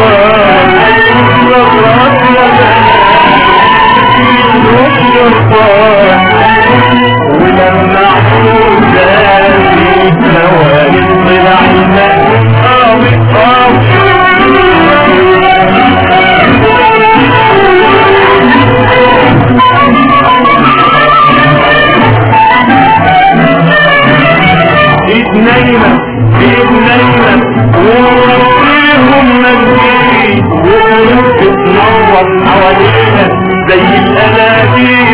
Thank you. بإيدينا بإيدينا ونربيهم مجيد وتتنور حوالينا زي الأناديل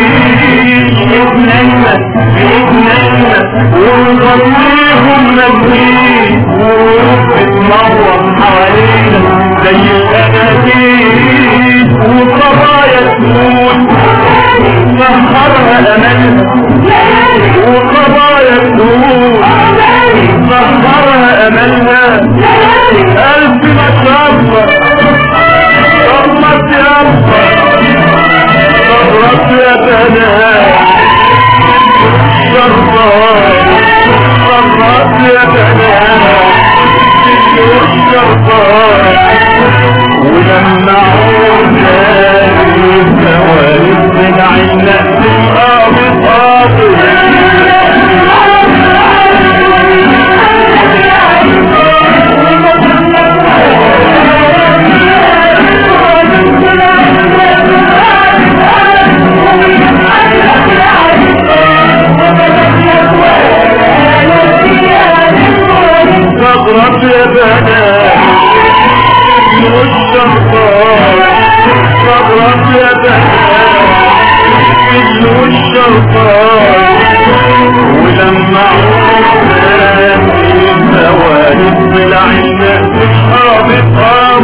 بإيدينا بإيدينا ونربيهم مجيد وتتنور حوالينا زي الأناديل وقضايا تموت سهرها أملها والشرطان صبرت يا بنات والشرطان ولما اصحاب اصحاب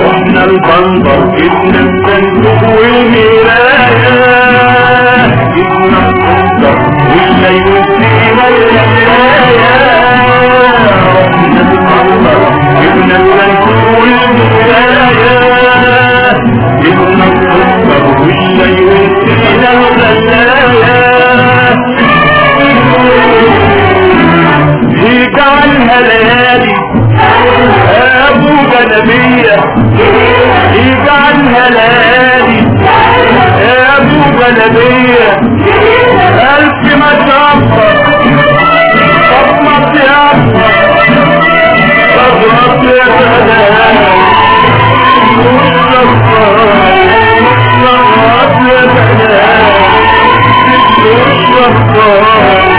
رحنا البندر جبنا They would Oh,